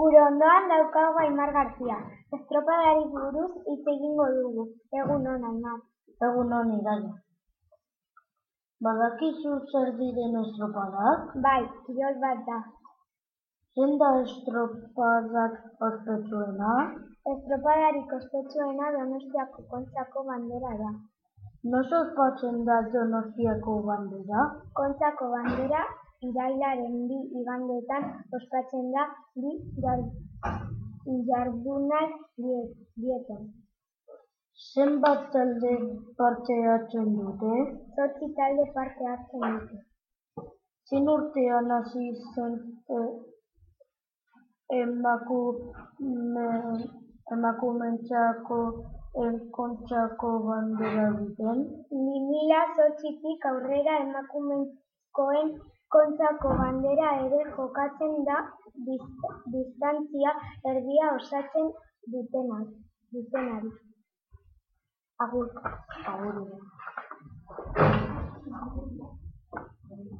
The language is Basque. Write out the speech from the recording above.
Gure ondoan daukagu Aimar Garzia. Estropadari buruz hitz egingo dugu. Egun on, Aimar. Egun on, Idaia. Badakizu zer diren estropadak? Bai, kirol bat da. Zein da estropadak ospetsuena? Estropadarik ospetsuena Donostiako Kontxako bandera da. Noiz ospatzen da Donostiako bandera? Kontxako bandera irailaren bi igandetan ospatzen da bi jardunaldietan. Zenbat talde parte hartzen dute? Zortzi talde parte hartzen dute. Zein urtean hasi zen emakumeentzako Kontxako bandera egiten? Bi mila zortzitik aurrera emakumezkoen Kontxako bandera ere jokatzen da distantzia erdia osatzen dutenarik.